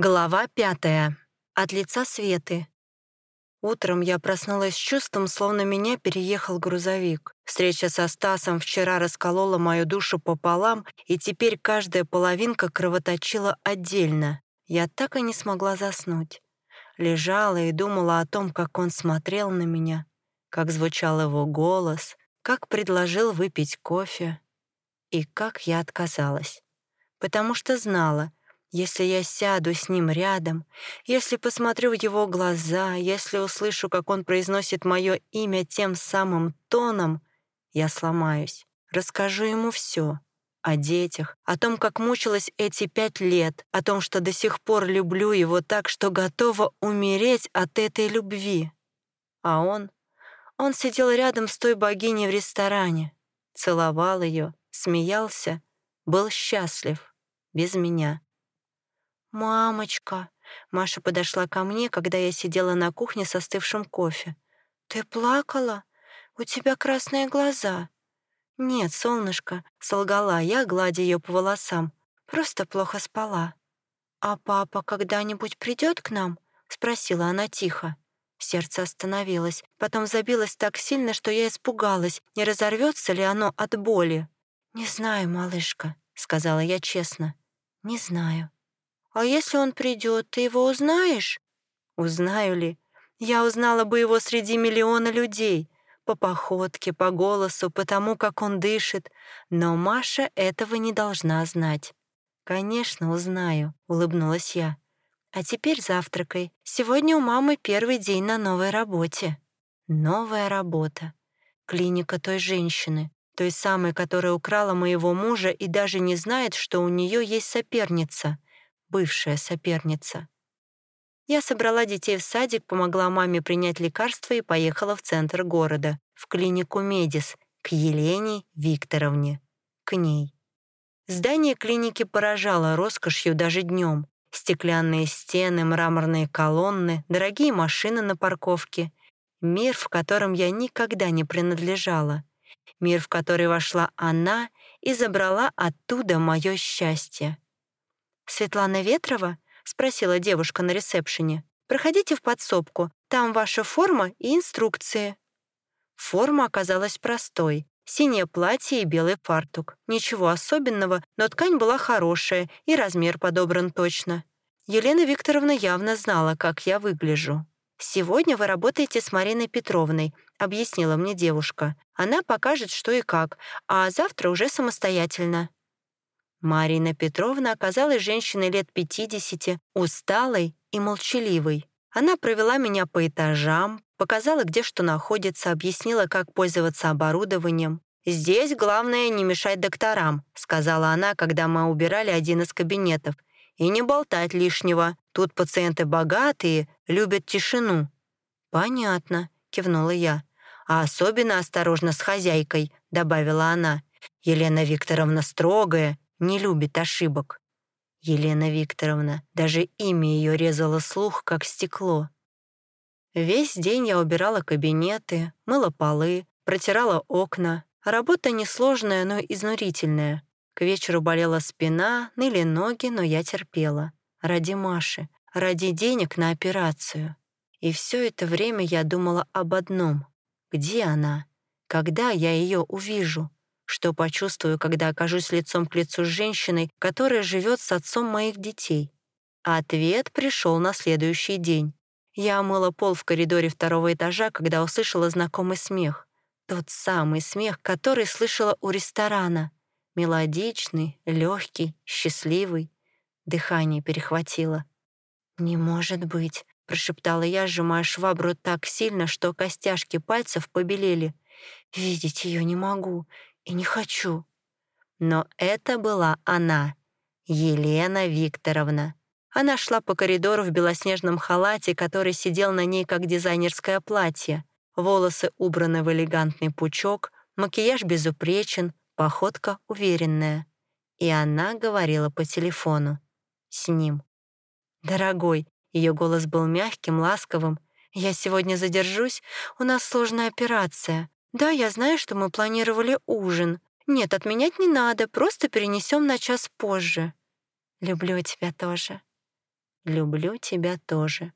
Глава пятая. От лица Светы. Утром я проснулась с чувством, словно меня переехал грузовик. Встреча со Стасом вчера расколола мою душу пополам, и теперь каждая половинка кровоточила отдельно. Я так и не смогла заснуть. Лежала и думала о том, как он смотрел на меня, как звучал его голос, как предложил выпить кофе и как я отказалась. Потому что знала — если я сяду с ним рядом, если посмотрю в его глаза, если услышу, как он произносит мое имя тем самым тоном, я сломаюсь. Расскажу ему все о детях, о том, как мучилась эти пять лет, о том, что до сих пор люблю его так, что готова умереть от этой любви. А он? Он сидел рядом с той богиней в ресторане, целовал ее, смеялся, был счастлив, без меня. «Мамочка!» Маша подошла ко мне, когда я сидела на кухне с остывшим кофе. «Ты плакала? У тебя красные глаза». «Нет, солнышко», — солгала я, гладя ее по волосам. «Просто плохо спала». «А папа когда-нибудь придет к нам?» — спросила она тихо. Сердце остановилось, потом забилось так сильно, что я испугалась, не разорвется ли оно от боли. «Не знаю, малышка», — сказала я честно. «Не знаю». «А если он придет, ты его узнаешь?» «Узнаю ли? Я узнала бы его среди миллиона людей, по походке, по голосу, по тому, как он дышит, но Маша этого не должна знать». «Конечно, узнаю», — улыбнулась я. «А теперь завтракай. Сегодня у мамы первый день на новой работе». Новая работа. Клиника той женщины, той самой, которая украла моего мужа и даже не знает, что у нее есть соперница — бывшая соперница. Я собрала детей в садик, помогла маме принять лекарства и поехала в центр города, в клинику «Медис», к Елене Викторовне. К ней. Здание клиники поражало роскошью даже днем. Стеклянные стены, мраморные колонны, дорогие машины на парковке. Мир, в котором я никогда не принадлежала. Мир, в который вошла она и забрала оттуда мое счастье. «Светлана Ветрова?» — спросила девушка на ресепшене. «Проходите в подсобку, там ваша форма и инструкции». Форма оказалась простой. Синее платье и белый фартук. Ничего особенного, но ткань была хорошая и размер подобран точно. Елена Викторовна явно знала, как я выгляжу. «Сегодня вы работаете с Мариной Петровной», — объяснила мне девушка. «Она покажет, что и как, а завтра уже самостоятельно». Марина Петровна оказалась женщиной лет 50, усталой и молчаливой. Она провела меня по этажам, показала, где что находится, объяснила, как пользоваться оборудованием. «Здесь главное не мешать докторам», — сказала она, когда мы убирали один из кабинетов. «И не болтать лишнего. Тут пациенты богатые, любят тишину». «Понятно», — кивнула я. «А особенно осторожно с хозяйкой», — добавила она. «Елена Викторовна строгая, не любит ошибок. Елена Викторовна, даже имя ее резало слух, как стекло. Весь день я убирала кабинеты, мыла полы, протирала окна. Работа несложная, но изнурительная. К вечеру болела спина, ныли ноги, но я терпела. Ради Маши, ради денег на операцию. И все это время я думала об одном. Где она? Когда я ее увижу? Что почувствую, когда окажусь лицом к лицу с женщиной, которая живет с отцом моих детей. ответ пришел на следующий день. Я омыла пол в коридоре второго этажа, когда услышала знакомый смех. Тот самый смех, который слышала у ресторана. Мелодичный, легкий, счастливый. Дыхание перехватило. «Не может быть», — прошептала я, сжимая швабру так сильно, что костяшки пальцев побелели. «Видеть ее не могу и не хочу. Но это была она, Елена Викторовна. Она шла по коридору в белоснежном халате, который сидел на ней как дизайнерское платье. Волосы убраны в элегантный пучок, макияж безупречен, походка уверенная. И она говорила по телефону. С ним. «Дорогой», ее голос был мягким, ласковым. «Я сегодня задержусь, у нас сложная операция. «Да, я знаю, что мы планировали ужин. Нет, отменять не надо, просто перенесем на час позже. Люблю тебя тоже». люблю тебя тоже».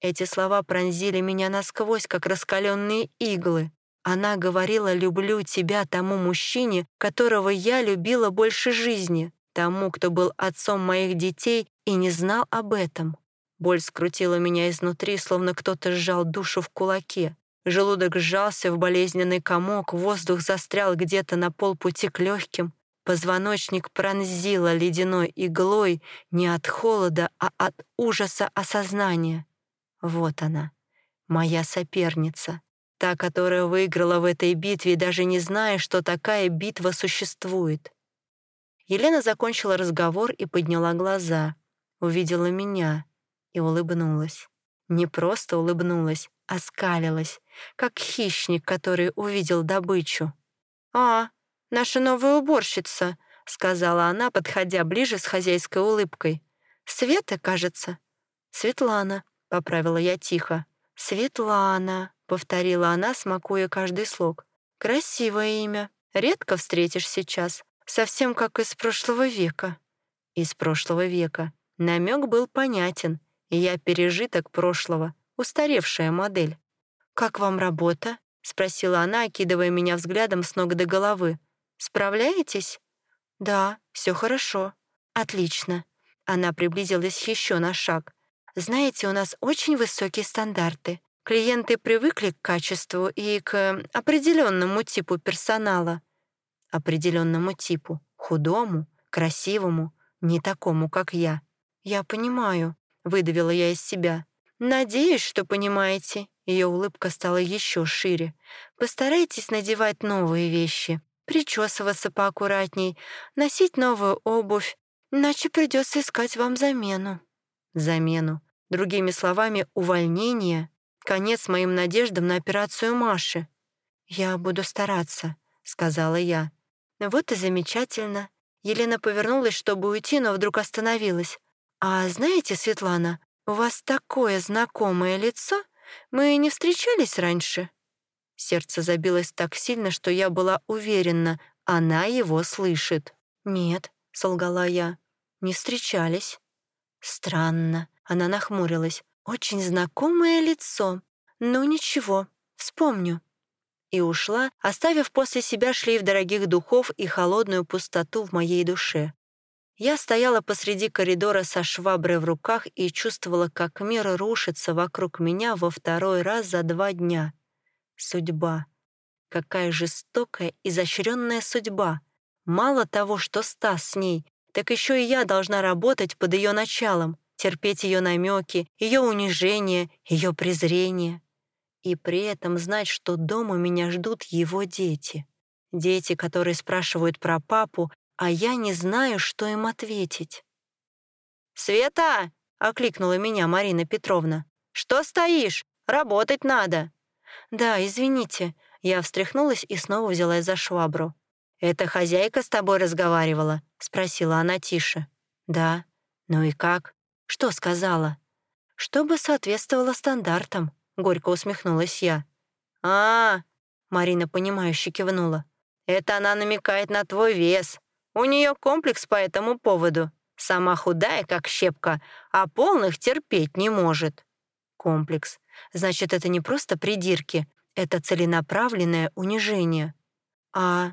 Эти слова пронзили меня насквозь, как раскаленные иглы. Она говорила «люблю тебя» тому мужчине, которого я любила больше жизни, тому, кто был отцом моих детей и не знал об этом. Боль скрутила меня изнутри, словно кто-то сжал душу в кулаке. Желудок сжался в болезненный комок, воздух застрял где-то на полпути к легким. Позвоночник пронзило ледяной иглой не от холода, а от ужаса осознания. Вот она, моя соперница, та, которая выиграла в этой битве, даже не зная, что такая битва существует. Елена закончила разговор и подняла глаза, увидела меня и улыбнулась. Не просто улыбнулась, а скалилась, как хищник, который увидел добычу. «А, наша новая уборщица», — сказала она, подходя ближе с хозяйской улыбкой. «Света, кажется?» «Светлана», поправила я тихо. «Светлана», — повторила она, смакуя каждый слог. «Красивое имя. Редко встретишь сейчас. Совсем как из прошлого века». «Из прошлого века». Намек был понятен, я пережиток прошлого, устаревшая модель. «Как вам работа?» — спросила она, окидывая меня взглядом с ног до головы. «Справляетесь?» «Да, все хорошо. Отлично». Она приблизилась еще на шаг. Знаете, у нас очень высокие стандарты. Клиенты привыкли к качеству и к определенному типу персонала. Определенному типу. Худому, красивому, не такому, как я. Я понимаю, выдавила я из себя. Надеюсь, что понимаете. Ее улыбка стала еще шире. Постарайтесь надевать новые вещи, причесываться поаккуратней, носить новую обувь, иначе придется искать вам замену замену. Другими словами, увольнение — конец моим надеждам на операцию Маши. «Я буду стараться», — сказала я. «Вот и замечательно». Елена повернулась, чтобы уйти, но вдруг остановилась. «А знаете, Светлана, у вас такое знакомое лицо. Мы не встречались раньше?» Сердце забилось так сильно, что я была уверена, она его слышит. «Нет», — солгала я, — «не встречались». Странно. Она нахмурилась. Очень знакомое лицо. Ну ничего, вспомню. И ушла, оставив после себя шлейф дорогих духов и холодную пустоту в моей душе. Я стояла посреди коридора со шваброй в руках и чувствовала, как мир рушится вокруг меня во второй раз за два дня. Судьба. Какая жестокая, изощренная судьба. Мало того, что Стас с ней, так еще и я должна работать под ее началом, терпеть ее намеки, ее унижение, ее презрение. И при этом знать, что дома меня ждут его дети. Дети, которые спрашивают про папу, а я не знаю, что им ответить. «Света!» — окликнула меня Марина Петровна. «Что стоишь? Работать надо!» «Да, извините». Я встряхнулась и снова взялась за швабру. «Это хозяйка с тобой разговаривала?» — спросила она тише. «Да». «Ну и как? Что сказала?» «Чтобы соответствовало стандартам», — горько усмехнулась я. а, -а, -а Марина, понимающе кивнула. «Это она намекает на твой вес. У нее комплекс по этому поводу. Сама худая, как щепка, а полных терпеть не может». «Комплекс. Значит, это не просто придирки, это целенаправленное унижение. А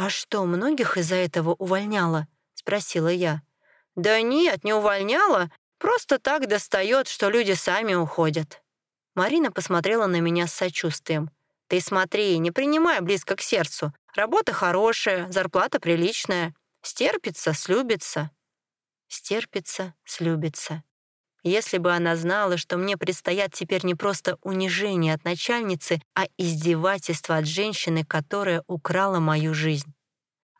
«А что, многих из-за этого увольняла?» — спросила я. «Да нет, не увольняла. Просто так достает, что люди сами уходят». Марина посмотрела на меня с сочувствием. «Ты смотри, не принимай близко к сердцу. Работа хорошая, зарплата приличная. Стерпится, слюбится». Стерпится, слюбится. Если бы она знала, что мне предстоят теперь не просто унижение от начальницы, а издевательство от женщины, которая украла мою жизнь.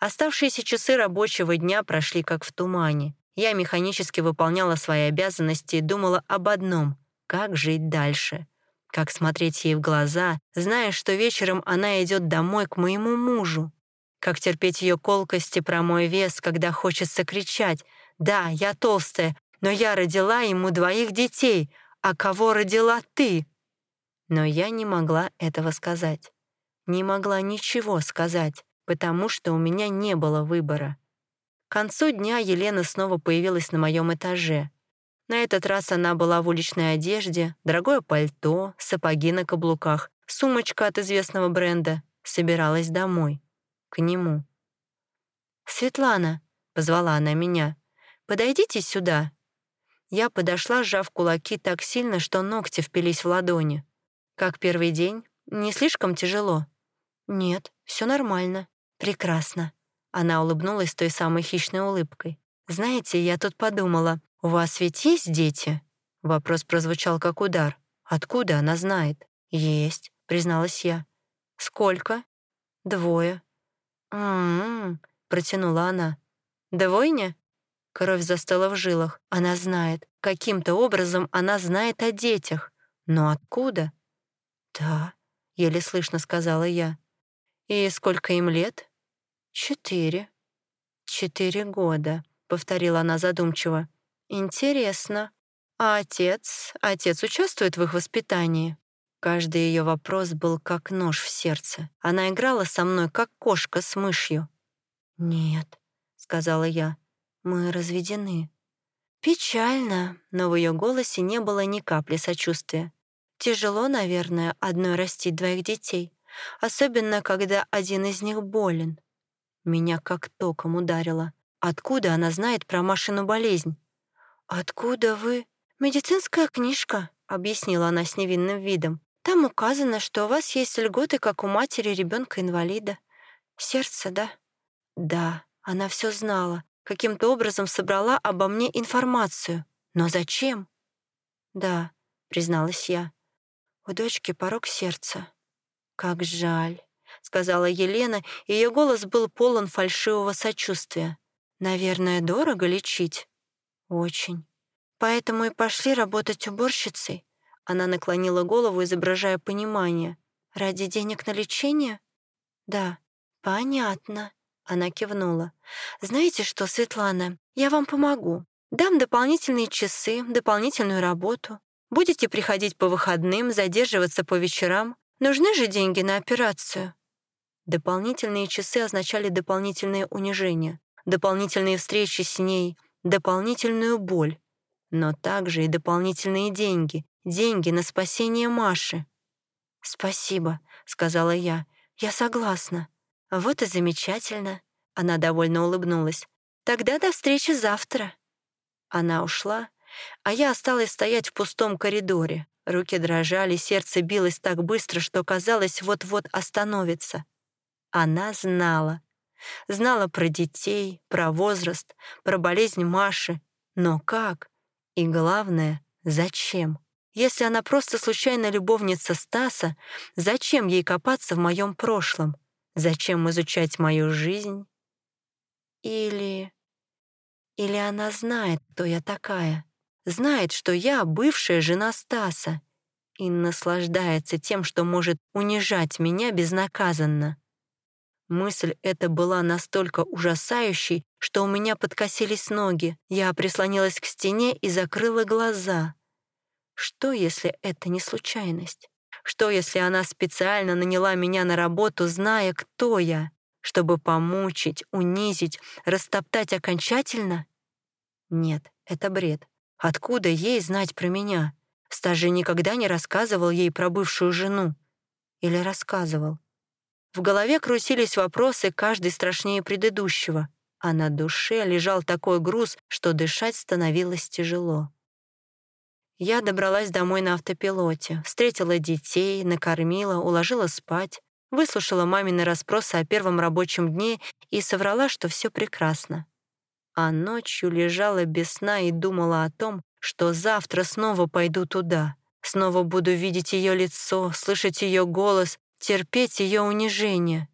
Оставшиеся часы рабочего дня прошли как в тумане. Я механически выполняла свои обязанности и думала об одном — как жить дальше. Как смотреть ей в глаза, зная, что вечером она идет домой к моему мужу. Как терпеть ее колкости про мой вес, когда хочется кричать «Да, я толстая, но я родила ему двоих детей, а кого родила ты?» Но я не могла этого сказать. Не могла ничего сказать, потому что у меня не было выбора. К концу дня Елена снова появилась на моем этаже. На этот раз она была в уличной одежде, дорогое пальто, сапоги на каблуках, сумочка от известного бренда. Собиралась домой. К нему. «Светлана», — позвала она меня, — «подойдите сюда». Я подошла, сжав кулаки так сильно, что ногти впились в ладони. «Как первый день? Не слишком тяжело?» «Нет, все нормально. Прекрасно». Она улыбнулась той самой хищной улыбкой. «Знаете, я тут подумала, у вас ведь есть дети?» Вопрос прозвучал как удар. «Откуда она знает?» «Есть», — призналась я. «Сколько?» «Двое». «М-м-м», протянула она. «Двойня?» Кровь застыла в жилах. Она знает. Каким-то образом она знает о детях. Но откуда? «Да», — еле слышно сказала я. «И сколько им лет?» «Четыре». «Четыре года», — повторила она задумчиво. «Интересно. А отец? Отец участвует в их воспитании?» Каждый ее вопрос был как нож в сердце. Она играла со мной, как кошка с мышью. «Нет», — сказала я, — «мы разведены». Печально, но в ее голосе не было ни капли сочувствия. Тяжело, наверное, одной растить двоих детей, особенно когда один из них болен. Меня как током ударило. Откуда она знает про Машину болезнь? «Откуда вы?» «Медицинская книжка», — объяснила она с невинным видом. «Там указано, что у вас есть льготы, как у матери ребенка инвалида Сердце, да?» Да, она все знала, каким-то образом собрала обо мне информацию. Но зачем? Да, призналась я. У дочки порог сердца. Как жаль, сказала Елена, и ее голос был полон фальшивого сочувствия. Наверное, дорого лечить? Очень. Поэтому и пошли работать уборщицей. Она наклонила голову, изображая понимание. Ради денег на лечение? Да, понятно. Она кивнула. «Знаете что, Светлана, я вам помогу. Дам дополнительные часы, дополнительную работу. Будете приходить по выходным, задерживаться по вечерам. Нужны же деньги на операцию». Дополнительные часы означали дополнительные унижения, дополнительные встречи с ней, дополнительную боль, но также и дополнительные деньги, деньги на спасение Маши. «Спасибо», — сказала я, — «я согласна». «Вот и замечательно», — она довольно улыбнулась. «Тогда до встречи завтра». Она ушла, а я осталась стоять в пустом коридоре. Руки дрожали, сердце билось так быстро, что казалось, вот-вот остановится. Она знала. Знала про детей, про возраст, про болезнь Маши. Но как? И главное, зачем? Если она просто случайная любовница Стаса, зачем ей копаться в моем прошлом? Зачем изучать мою жизнь? Или... Или она знает, кто я такая, знает, что я бывшая жена Стаса и наслаждается тем, что может унижать меня безнаказанно. Мысль эта была настолько ужасающей, что у меня подкосились ноги. Я прислонилась к стене и закрыла глаза. Что, если это не случайность? Что, если она специально наняла меня на работу, зная, кто я, чтобы помучить, унизить, растоптать окончательно? Нет, это бред. Откуда ей знать про меня? Стажи никогда не рассказывал ей про бывшую жену. Или рассказывал. В голове крутились вопросы, каждый страшнее предыдущего, а на душе лежал такой груз, что дышать становилось тяжело. Я добралась домой на автопилоте, встретила детей, накормила, уложила спать, выслушала мамины расспросы о первом рабочем дне и соврала, что все прекрасно. А ночью лежала без сна и думала о том, что завтра снова пойду туда, снова буду видеть ее лицо, слышать ее голос, терпеть ее унижение.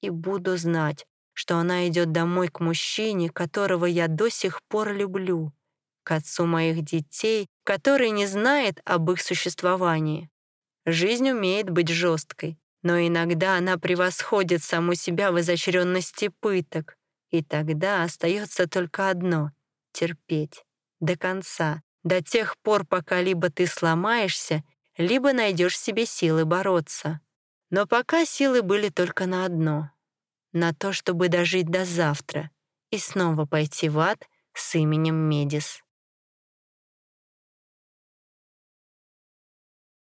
И буду знать, что она идет домой к мужчине, которого я до сих пор люблю к отцу моих детей, который не знает об их существовании. Жизнь умеет быть жесткой, но иногда она превосходит саму себя в изощренности пыток, и тогда остается только одно — терпеть до конца, до тех пор, пока либо ты сломаешься, либо найдешь себе силы бороться. Но пока силы были только на одно — на то, чтобы дожить до завтра и снова пойти в ад с именем Медис.